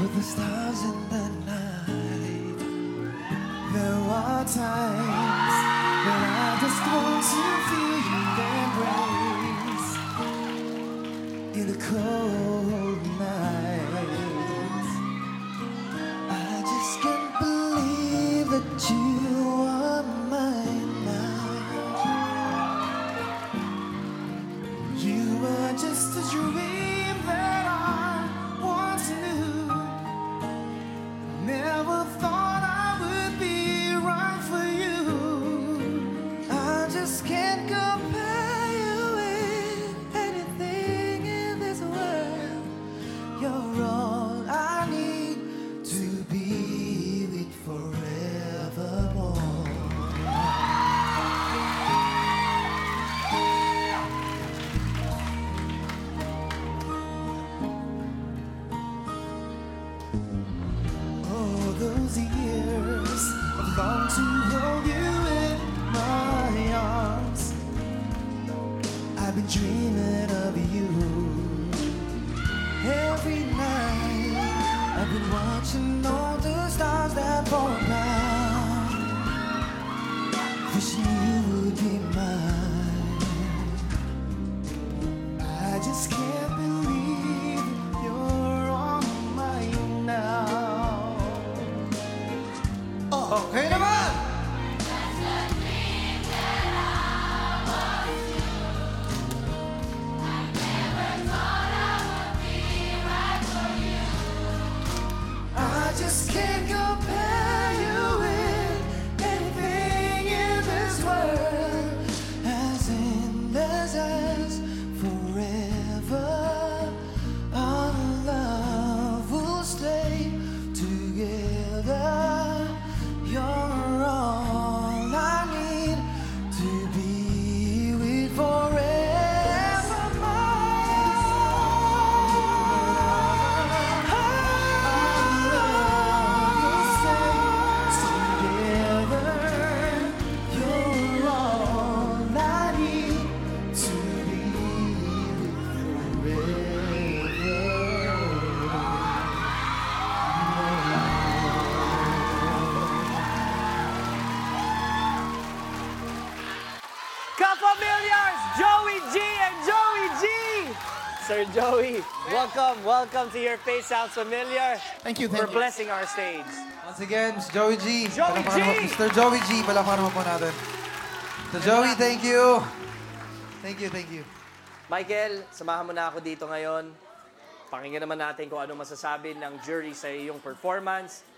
With the stars in the night, there are times when I just want to feel your embrace in the cold. Those years I've longed to hold you in my arms. I've been dreaming of you every night. I've been watching all the stars that fall down, Sir Joey, welcome, welcome to Your Face Sounds Familiar. Thank you, For thank you. blessing our stage. Once again, Mr. Joey G. Joey G! Mr. Joey G, palakpakan naman po natin. Mr. Joey, thank you. Thank you, thank you. Michael, samahan mo na ako dito ngayon. Pakinggan naman natin kung ano masasabi ng jury sa iyong performance.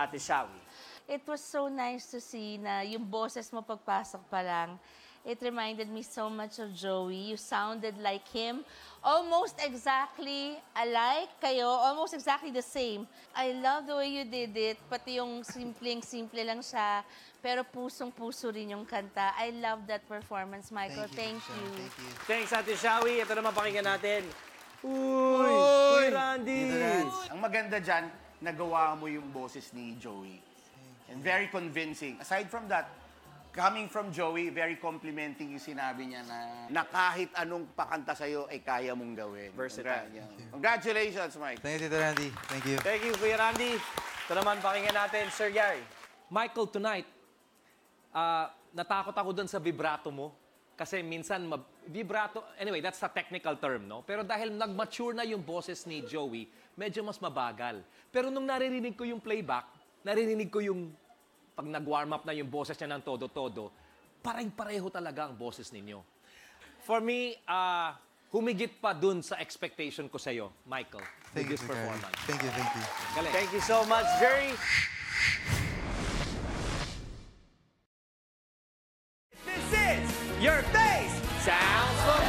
Ate Shawi. It was so nice to see na yung boses mo pagpasok pa lang. It reminded me so much of Joey. You sounded like him. Almost exactly alike kayo. Almost exactly the same. I love the way you did it. Pati yung simpleng-simple lang siya. Pero pusong-puso rin yung kanta. I love that performance, Michael. Thank you. Thank you. Thanks, Ate Shawi. Ito naman pakinggan natin. Uy! Uy, Randy! Dito, Rans. Ang maganda dyan, nagawa mo yung boses ni Joey. And very convincing. Aside from that, coming from Joey, very complimenting yung sinabi niya na, na kahit anong pakanta sa'yo ay kaya mong gawin. Versatile. Congra- Congratulations, Mike. Thank you, Tito Randy. Thank you. Thank you, Kuya Randy. Ito naman pakinggan natin, Sir Gary. Michael, tonight, ah, natakot ako dun sa vibrato mo. Kasi minsan, mab- vibrato, anyway, that's a technical term, no? Pero dahil nag-mature na yung boses ni Joey, medyo mas mabagal. Pero nung naririnig ko yung playback, naririnig ko yung, pag nag-warm up na yung boses niya ng todo-todo, parang-pareho talaga ang boses ninyo. For me, uh, humigit pa dun sa expectation ko sa'yo, Michael, thank with this you, performance. Gary. Thank you, thank you. Galing. Thank you so much, Jerry. This is Your Face Sounds Fun!